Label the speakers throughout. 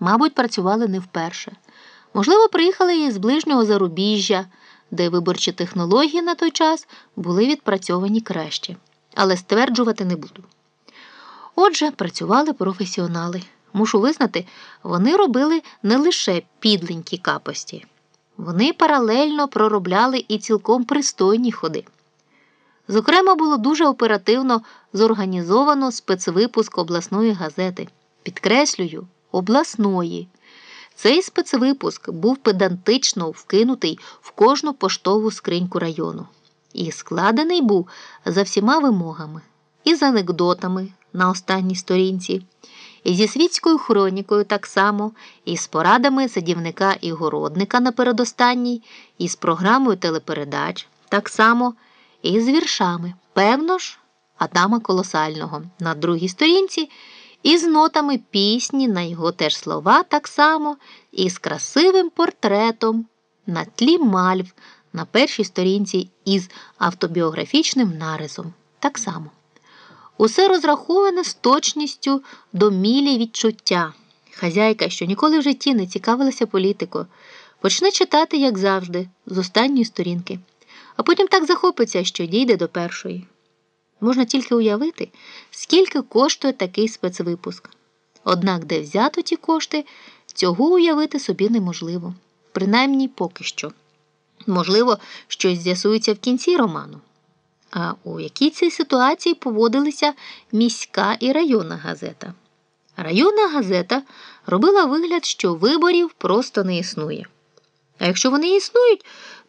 Speaker 1: Мабуть, працювали не вперше. Можливо, приїхали із ближнього зарубіжжя, де виборчі технології на той час були відпрацьовані краще, але стверджувати не буду. Отже, працювали професіонали. Мушу визнати, вони робили не лише підленькі капості, вони паралельно проробляли і цілком пристойні ходи. Зокрема, було дуже оперативно зорганізовано спецвипуск обласної газети. Підкреслюю, обласної. Цей спецвипуск був педантично вкинутий в кожну поштову скриньку району і складений був за всіма вимогами, і з анекдотами на останній сторінці, і зі світською хронікою так само, і з порадами садівника і городника на передостанній, і з програмою телепередач так само, і з віршами, певно ж, Адама Колосального на другій сторінці і з нотами пісні на його теж слова так само, і з красивим портретом на тлі мальв на першій сторінці із автобіографічним нарисом так само. Усе розраховане з точністю до мілі відчуття. Хазяйка, що ніколи в житті не цікавилася політикою, почне читати, як завжди, з останньої сторінки, а потім так захопиться, що дійде до першої. Можна тільки уявити, скільки коштує такий спецвипуск. Однак, де взято ті кошти, цього уявити собі неможливо, принаймні поки що. Можливо, щось з'ясується в кінці роману. А у якій цій ситуації поводилися міська і районна газета. Районна газета робила вигляд, що виборів просто не існує. А якщо вони існують,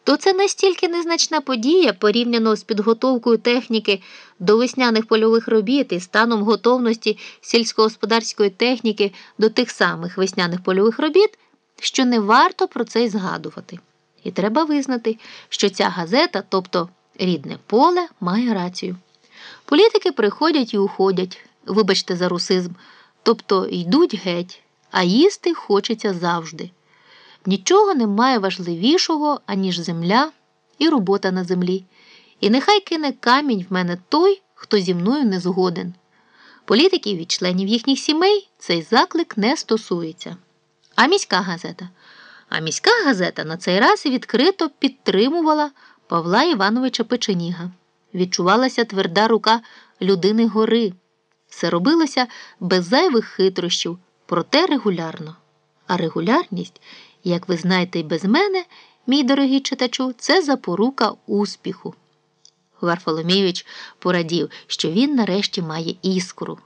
Speaker 1: то це настільки незначна подія порівняно з підготовкою техніки до весняних польових робіт і станом готовності сільськогосподарської техніки до тих самих весняних польових робіт, що не варто про це й згадувати. І треба визнати, що ця газета, тобто рідне поле, має рацію. Політики приходять і уходять, вибачте за русизм, тобто йдуть геть, а їсти хочеться завжди. Нічого немає важливішого, аніж земля і робота на землі. І нехай кине камінь в мене той, хто зі мною не згоден. Політиків і членів їхніх сімей цей заклик не стосується. А міська газета. А міська газета на цей раз відкрито підтримувала Павла Івановича Печеніга. Відчувалася тверда рука людини гори. Все робилося без зайвих хитрощів, проте регулярно. А регулярність як ви знаєте, і без мене, мій дорогий читачу, це запорука успіху. Варфоломійович порадів, що він нарешті має іскру.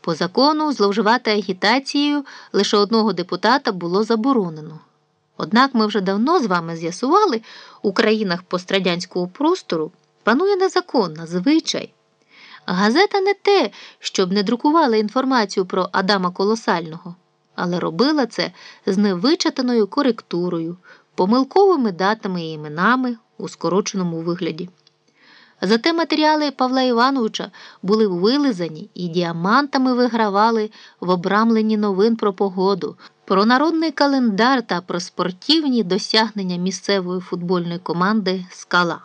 Speaker 1: По закону зловживати агітацією лише одного депутата було заборонено. Однак ми вже давно з вами з'ясували, у країнах пострадянського простору панує незаконна звичай. Газета не те, щоб не друкувала інформацію про Адама Колосального але робила це з невичатаною коректурою, помилковими датами і іменами у скороченому вигляді. Зате матеріали Павла Івановича були вилизані і діамантами вигравали в обрамленні новин про погоду, про народний календар та про спортивні досягнення місцевої футбольної команди Скала.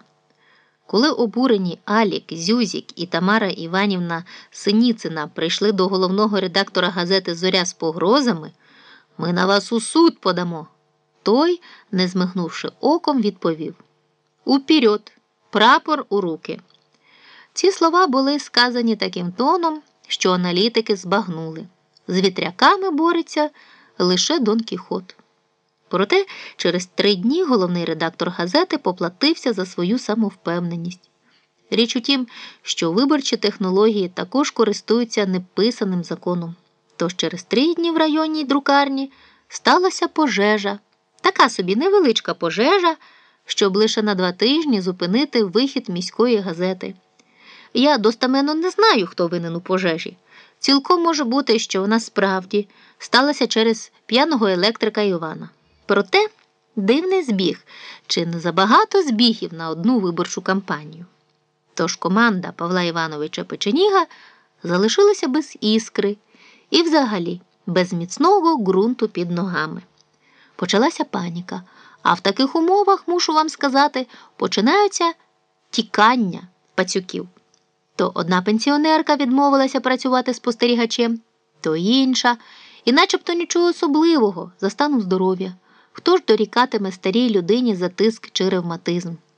Speaker 1: Коли обурені Алік, Зюзік і Тамара Іванівна Синіцина прийшли до головного редактора газети Зоря з погрозами, ми на вас у суд подамо. Той, не змигнувши оком, відповів Уперед, прапор у руки. Ці слова були сказані таким тоном, що аналітики збагнули. З вітряками бореться лише Дон Кіхот. Проте через три дні головний редактор газети поплатився за свою самовпевненість. Річ у тім, що виборчі технології також користуються неписаним законом. Тож через три дні в районній друкарні сталася пожежа, така собі невеличка пожежа, щоб лише на два тижні зупинити вихід міської газети. Я достаменно не знаю, хто винен у пожежі. Цілком може бути, що вона справді сталася через п'яного електрика Івана. Проте дивний збіг чи не забагато збігів на одну виборчу кампанію. Тож команда Павла Івановича Печеніга залишилася без іскри і, взагалі, без міцного ґрунту під ногами. Почалася паніка, а в таких умовах, мушу вам сказати, починаються тікання пацюків. То одна пенсіонерка відмовилася працювати спостерігачем, то інша І начебто нічого особливого за станом здоров'я. Хто ж дорікатиме старій людині за тиск чи ревматизм?